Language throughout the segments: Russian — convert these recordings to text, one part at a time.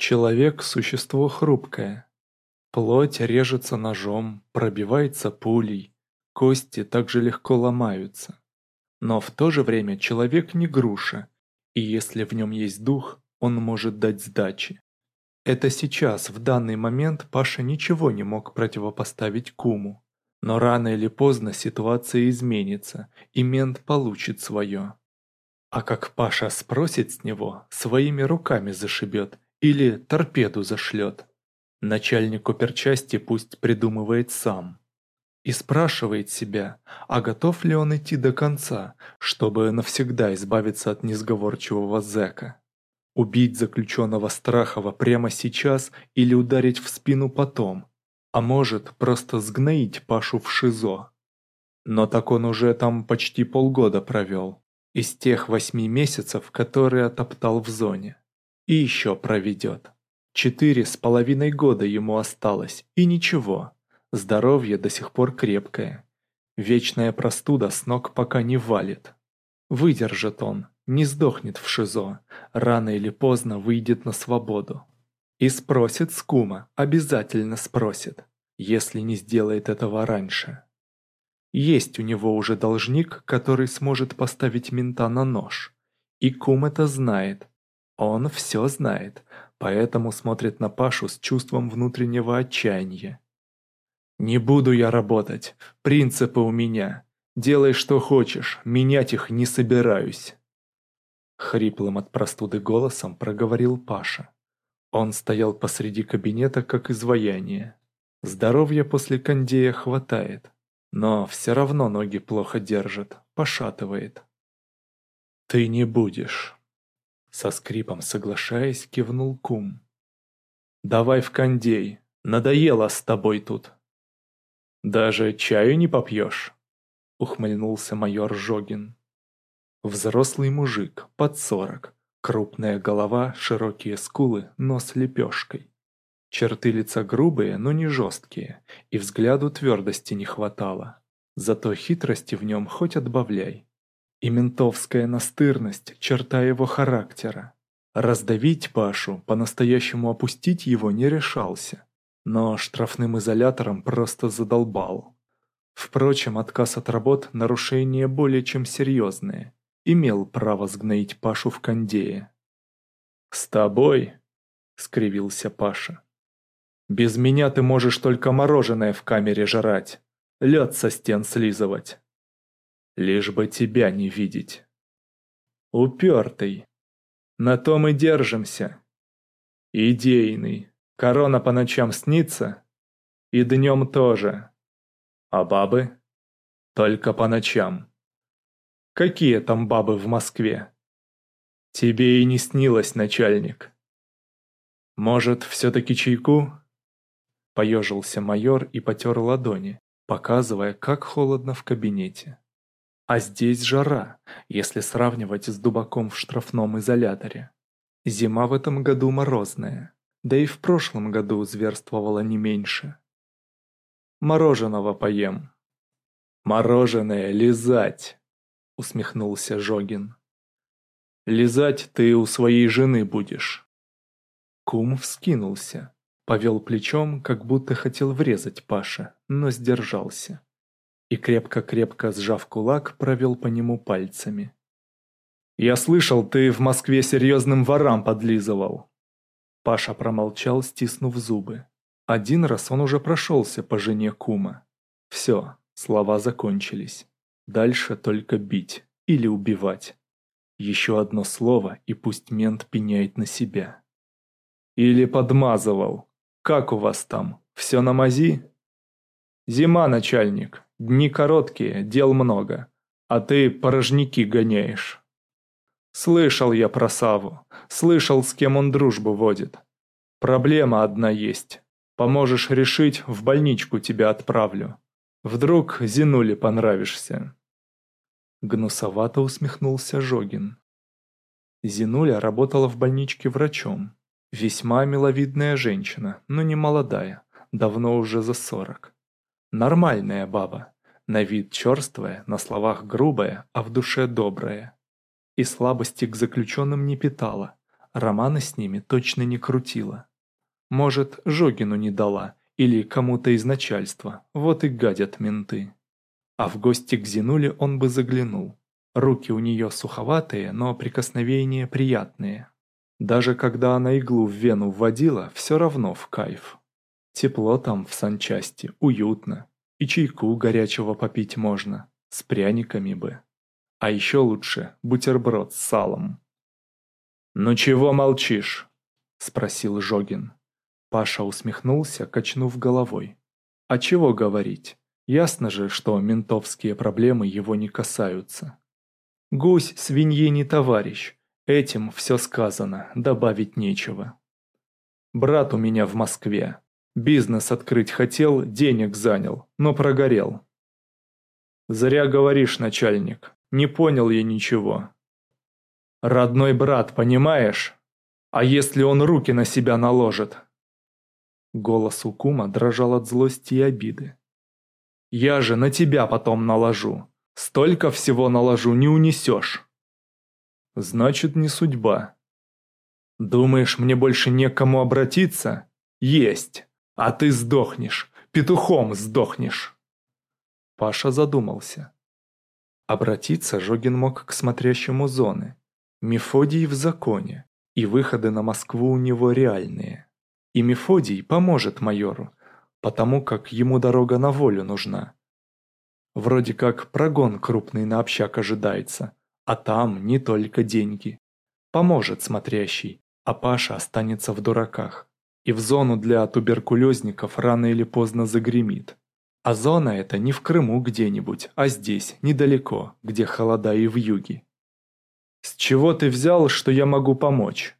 Человек – существо хрупкое. Плоть режется ножом, пробивается пулей, кости также легко ломаются. Но в то же время человек не груша, и если в нем есть дух, он может дать сдачи. Это сейчас, в данный момент, Паша ничего не мог противопоставить куму. Но рано или поздно ситуация изменится, и мент получит свое. А как Паша спросит с него, своими руками зашибет или торпеду зашлет. Начальник оперчасти пусть придумывает сам. И спрашивает себя, а готов ли он идти до конца, чтобы навсегда избавиться от несговорчивого зэка. Убить заключенного Страхова прямо сейчас или ударить в спину потом, а может просто сгноить Пашу в ШИЗО. Но так он уже там почти полгода провел, из тех восьми месяцев, которые отоптал в зоне. И еще проведет. Четыре с половиной года ему осталось, и ничего, здоровье до сих пор крепкое. Вечная простуда с ног пока не валит. Выдержит он, не сдохнет в ШИЗО, рано или поздно выйдет на свободу. И спросит с кума, обязательно спросит, если не сделает этого раньше. Есть у него уже должник, который сможет поставить мента на нож. И кум это знает. Он все знает, поэтому смотрит на Пашу с чувством внутреннего отчаяния. «Не буду я работать, принципы у меня. Делай что хочешь, менять их не собираюсь». Хриплым от простуды голосом проговорил Паша. Он стоял посреди кабинета, как изваяние. Здоровья после кондея хватает, но все равно ноги плохо держат, пошатывает. «Ты не будешь», — со скрипом соглашаясь, кивнул кум. «Давай в кондей, надоело с тобой тут». «Даже чаю не попьешь?» — ухмыльнулся майор Жогин. Взрослый мужик, под сорок. Крупная голова, широкие скулы, нос лепешкой. Черты лица грубые, но не жесткие, и взгляду твердости не хватало. Зато хитрости в нем хоть отбавляй. И ментовская настырность – черта его характера. Раздавить Пашу, по-настоящему опустить его не решался. Но штрафным изолятором просто задолбал. Впрочем, отказ от работ – нарушение более чем серьезное – имел право сгноить Пашу в кондее. «С тобой?» — скривился Паша. «Без меня ты можешь только мороженое в камере жрать, лед со стен слизывать. Лишь бы тебя не видеть. Упертый. На том и держимся. Идейный. Корона по ночам снится. И днем тоже. А бабы? Только по ночам. Какие там бабы в Москве? Тебе и не снилось, начальник. Может, все-таки чайку? Поежился майор и потер ладони, показывая, как холодно в кабинете. А здесь жара, если сравнивать с дубаком в штрафном изоляторе. Зима в этом году морозная, да и в прошлом году зверствовала не меньше. Мороженого поем. Мороженое лизать усмехнулся Жогин. «Лизать ты у своей жены будешь». Кум вскинулся, повел плечом, как будто хотел врезать Паша, но сдержался. И крепко-крепко сжав кулак, провел по нему пальцами. «Я слышал, ты в Москве серьезным ворам подлизывал». Паша промолчал, стиснув зубы. Один раз он уже прошелся по жене кума. Все, слова закончились. Дальше только бить или убивать. Еще одно слово, и пусть мент пеняет на себя. Или подмазывал. Как у вас там? Все на мази? Зима, начальник. Дни короткие, дел много. А ты порожники гоняешь. Слышал я про Саву. Слышал, с кем он дружбу водит. Проблема одна есть. Поможешь решить, в больничку тебя отправлю. Вдруг Зинуле понравишься. Гнусовато усмехнулся Жогин. Зинуля работала в больничке врачом. Весьма миловидная женщина, но не молодая, давно уже за сорок. Нормальная баба, на вид черствая, на словах грубая, а в душе добрая. И слабости к заключенным не питала, романы с ними точно не крутила. Может, Жогину не дала, или кому-то из начальства, вот и гадят менты. А в гости к Зинуле он бы заглянул. Руки у нее суховатые, но прикосновения приятные. Даже когда она иглу в вену вводила, все равно в кайф. Тепло там в санчасти, уютно. И чайку горячего попить можно, с пряниками бы. А еще лучше бутерброд с салом. «Ну чего молчишь?» – спросил Жогин. Паша усмехнулся, качнув головой. «А чего говорить? Ясно же, что ментовские проблемы его не касаются. Гусь свиньи не товарищ, этим все сказано, добавить нечего. Брат у меня в Москве. Бизнес открыть хотел, денег занял, но прогорел. Зря говоришь, начальник, не понял я ничего. Родной брат, понимаешь? А если он руки на себя наложит? Голос у кума дрожал от злости и обиды. «Я же на тебя потом наложу. Столько всего наложу, не унесешь». «Значит, не судьба». «Думаешь, мне больше некому обратиться? Есть. А ты сдохнешь. Петухом сдохнешь». Паша задумался. Обратиться Жогин мог к смотрящему зоны. Мефодий в законе, и выходы на Москву у него реальные. И Мефодий поможет майору, потому как ему дорога на волю нужна. Вроде как прогон крупный на общак ожидается, а там не только деньги. Поможет смотрящий, а Паша останется в дураках. И в зону для туберкулезников рано или поздно загремит. А зона эта не в Крыму где-нибудь, а здесь, недалеко, где холода и вьюги. «С чего ты взял, что я могу помочь?»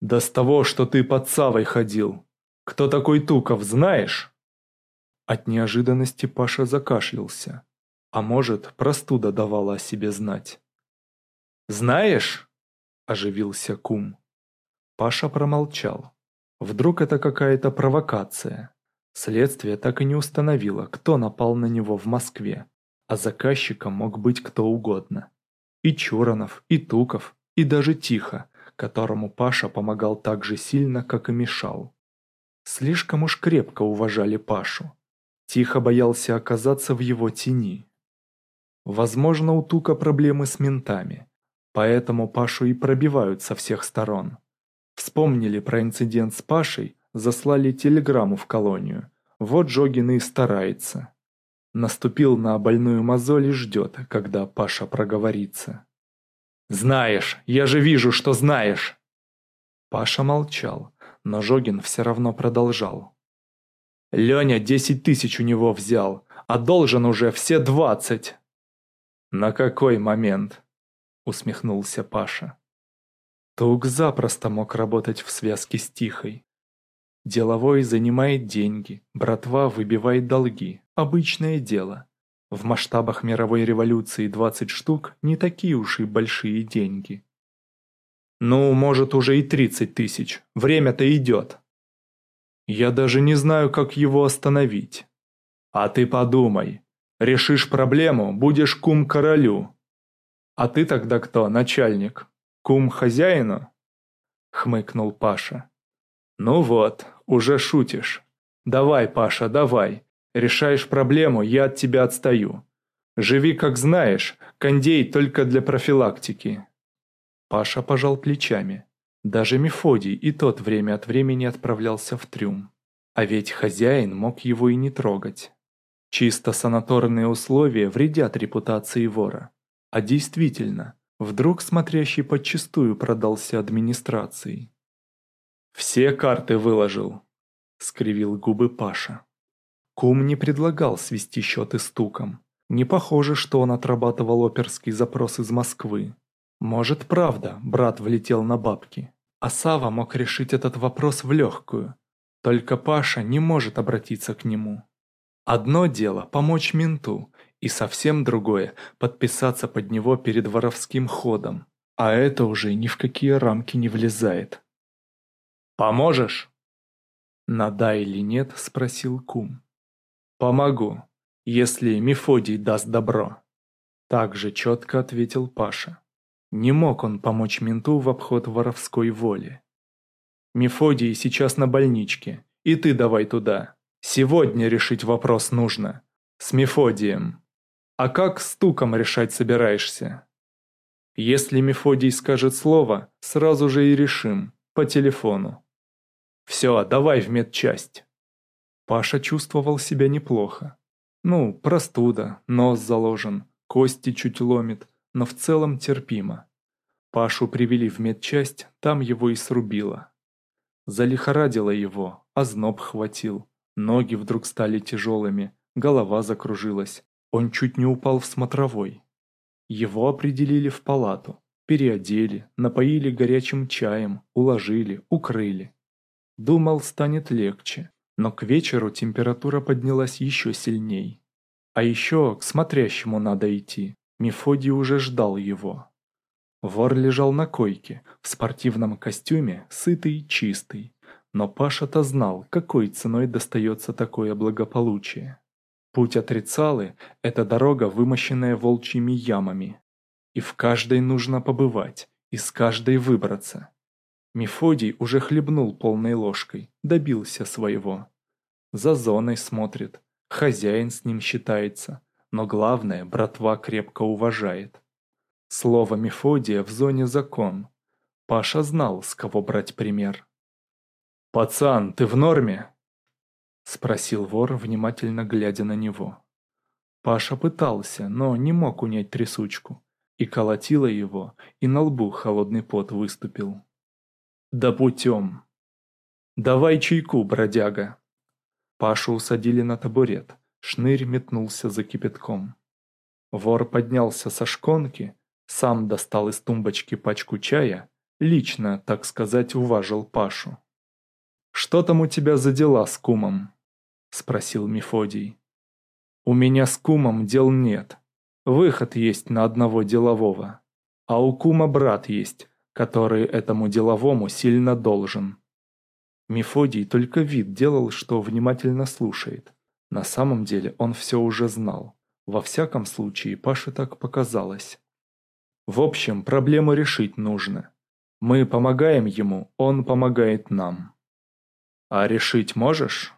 «Да с того, что ты под Савой ходил. Кто такой Туков, знаешь?» От неожиданности Паша закашлялся. А может, простуда давала о себе знать. «Знаешь?» – оживился кум. Паша промолчал. Вдруг это какая-то провокация. Следствие так и не установило, кто напал на него в Москве, а заказчиком мог быть кто угодно. И Чуранов, и Туков, и даже Тихо, которому Паша помогал так же сильно, как и мешал. Слишком уж крепко уважали Пашу. Тихо боялся оказаться в его тени. Возможно, у Тука проблемы с ментами, поэтому Пашу и пробивают со всех сторон. Вспомнили про инцидент с Пашей, заслали телеграмму в колонию. Вот Жогин и старается. Наступил на больную мозоль и ждет, когда Паша проговорится. «Знаешь, я же вижу, что знаешь!» Паша молчал, но Жогин все равно продолжал. «Леня десять тысяч у него взял, а должен уже все двадцать!» «На какой момент?» – усмехнулся Паша. Тук запросто мог работать в связке с Тихой. Деловой занимает деньги, братва выбивает долги. Обычное дело. В масштабах мировой революции 20 штук не такие уж и большие деньги. Ну, может, уже и 30 тысяч. Время-то идет. Я даже не знаю, как его остановить. А ты подумай. Решишь проблему, будешь кум королю. А ты тогда кто, начальник? Кум хозяину? Хмыкнул Паша. Ну вот, уже шутишь. Давай, Паша, давай. Решаешь проблему, я от тебя отстаю. Живи как знаешь, кондей только для профилактики». Паша пожал плечами. Даже Мефодий и тот время от времени отправлялся в трюм. А ведь хозяин мог его и не трогать. Чисто санаторные условия вредят репутации вора. А действительно, вдруг смотрящий подчистую продался администрации. «Все карты выложил», — скривил губы Паша. Кум не предлагал свести счеты стуком. Не похоже, что он отрабатывал оперский запрос из Москвы. Может, правда, брат влетел на бабки. А Сава мог решить этот вопрос в легкую. Только Паша не может обратиться к нему. Одно дело – помочь менту, и совсем другое – подписаться под него перед воровским ходом. А это уже ни в какие рамки не влезает. «Поможешь?» «На да или нет?» – спросил кум. «Помогу, если Мефодий даст добро», – так же четко ответил Паша. Не мог он помочь менту в обход воровской воли. «Мефодий сейчас на больничке, и ты давай туда. Сегодня решить вопрос нужно. С Мефодием. А как с Туком решать собираешься?» Если Мефодий скажет слово, сразу же и решим, по телефону. Все, давай в медчасть. Паша чувствовал себя неплохо. Ну, простуда, нос заложен, кости чуть ломит, но в целом терпимо. Пашу привели в медчасть, там его и срубило. Залихорадило его, озноб хватил, ноги вдруг стали тяжелыми, голова закружилась, он чуть не упал в смотровой. Его определили в палату, переодели, напоили горячим чаем, уложили, укрыли. Думал, станет легче, но к вечеру температура поднялась еще сильней. А еще к смотрящему надо идти, Мефодий уже ждал его. Вор лежал на койке, в спортивном костюме, сытый чистый. Но Паша-то знал, какой ценой достается такое благополучие. Путь отрицалы – это дорога, вымощенная волчьими ямами. И в каждой нужно побывать, из каждой выбраться. Мефодий уже хлебнул полной ложкой, добился своего. За зоной смотрит, хозяин с ним считается, но главное, братва крепко уважает. Слово Мефодия в зоне закон. Паша знал, с кого брать пример. «Пацан, ты в норме?» — спросил вор, внимательно глядя на него. Паша пытался, но не мог унять трясучку. И колотило его, и на лбу холодный пот выступил. «Да путем!» «Давай чайку, бродяга!» Пашу усадили на табурет, шнырь метнулся за кипятком. Вор поднялся со шконки, сам достал из тумбочки пачку чая, лично, так сказать, уважил Пашу. «Что там у тебя за дела с кумом?» — спросил Мефодий. «У меня с кумом дел нет. Выход есть на одного делового. А у кума брат есть, который этому деловому сильно должен». Мефодий только вид делал, что внимательно слушает. На самом деле он все уже знал. Во всяком случае, Паше так показалось. В общем, проблему решить нужно. Мы помогаем ему, он помогает нам. А решить можешь?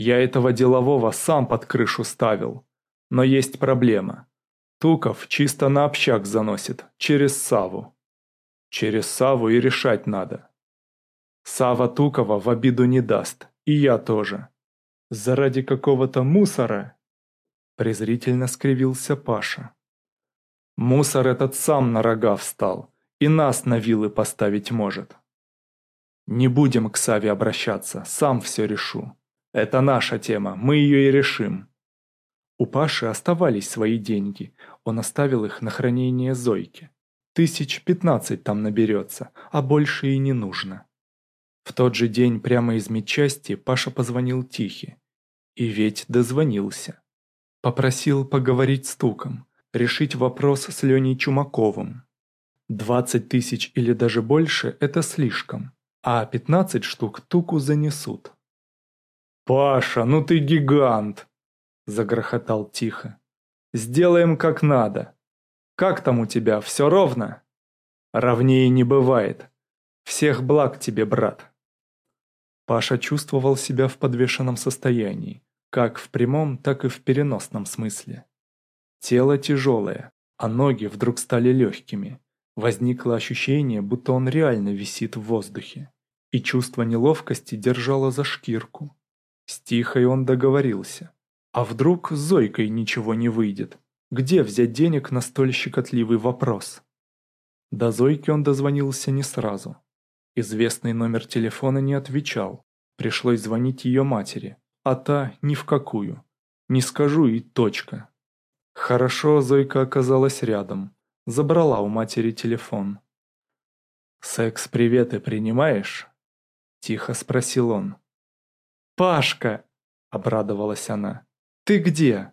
Я этого делового сам под крышу ставил. Но есть проблема. Туков чисто на общак заносит, через Саву. Через Саву и решать надо. Сава Тукова в обиду не даст, и я тоже. Заради какого-то мусора? Презрительно скривился Паша. Мусор этот сам на рога встал, и нас на вилы поставить может. Не будем к Саве обращаться, сам все решу. Это наша тема, мы ее и решим. У Паши оставались свои деньги, он оставил их на хранение Зойки. Тысяч пятнадцать там наберется, а больше и не нужно. В тот же день прямо из медчасти Паша позвонил Тихе. И ведь дозвонился. Попросил поговорить с Туком, решить вопрос с Леней Чумаковым. Двадцать тысяч или даже больше – это слишком, а пятнадцать штук Туку занесут. «Паша, ну ты гигант!» – загрохотал тихо. «Сделаем как надо. Как там у тебя, все ровно?» «Ровнее не бывает. Всех благ тебе, брат». Паша чувствовал себя в подвешенном состоянии, как в прямом, так и в переносном смысле. Тело тяжелое, а ноги вдруг стали легкими. Возникло ощущение, будто он реально висит в воздухе. И чувство неловкости держало за шкирку. С Тихой он договорился. А вдруг с Зойкой ничего не выйдет? Где взять денег на столь щекотливый вопрос? До Зойки он дозвонился не сразу. Известный номер телефона не отвечал. Пришлось звонить ее матери, а та ни в какую. Не скажу и точка. Хорошо Зойка оказалась рядом. Забрала у матери телефон. «Секс-приветы принимаешь?» Тихо спросил он. «Пашка!» – обрадовалась она. «Ты где?»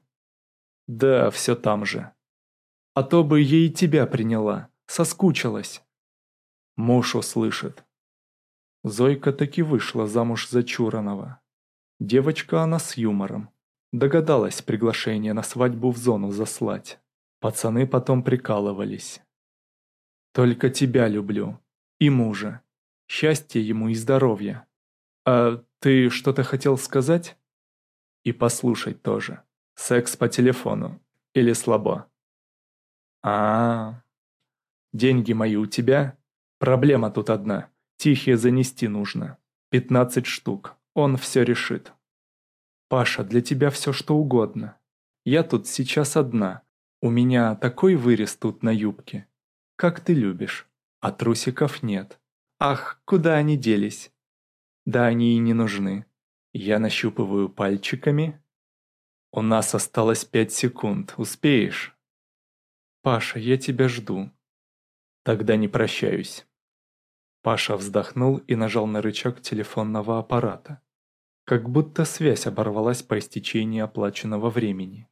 «Да, все там же. А то бы ей тебя приняла, соскучилась». Муж услышит. Зойка таки вышла замуж за Чуранова. Девочка она с юмором. Догадалась приглашение на свадьбу в зону заслать. Пацаны потом прикалывались. Только тебя люблю. И мужа. Счастья ему и здоровья. А ты что-то хотел сказать? И послушать тоже. Секс по телефону. Или слабо? а, -а, -а. Деньги мои у тебя? Проблема тут одна. Тихие занести нужно. Пятнадцать штук. Он все решит. Паша, для тебя все что угодно. Я тут сейчас одна. У меня такой вырез тут на юбке. Как ты любишь. А трусиков нет. Ах, куда они делись? Да они и не нужны. Я нащупываю пальчиками. У нас осталось пять секунд. Успеешь? Паша, я тебя жду. Тогда не прощаюсь. Паша вздохнул и нажал на рычаг телефонного аппарата. Как будто связь оборвалась по истечении оплаченного времени.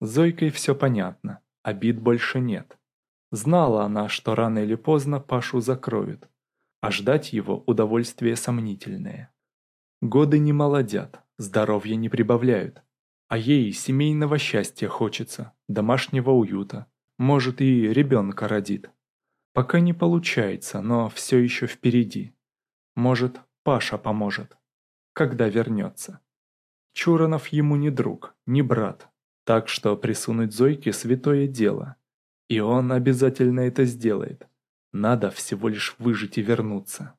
С Зойкой все понятно, обид больше нет. Знала она, что рано или поздно Пашу закроют, а ждать его удовольствие сомнительное. Годы не молодят, здоровья не прибавляют, а ей семейного счастья хочется, домашнего уюта, может и ребенка родит. Пока не получается, но все еще впереди. Может, Паша поможет, когда вернется. Чуранов ему не друг, не брат, так что присунуть Зойке святое дело – и он обязательно это сделает. Надо всего лишь выжить и вернуться.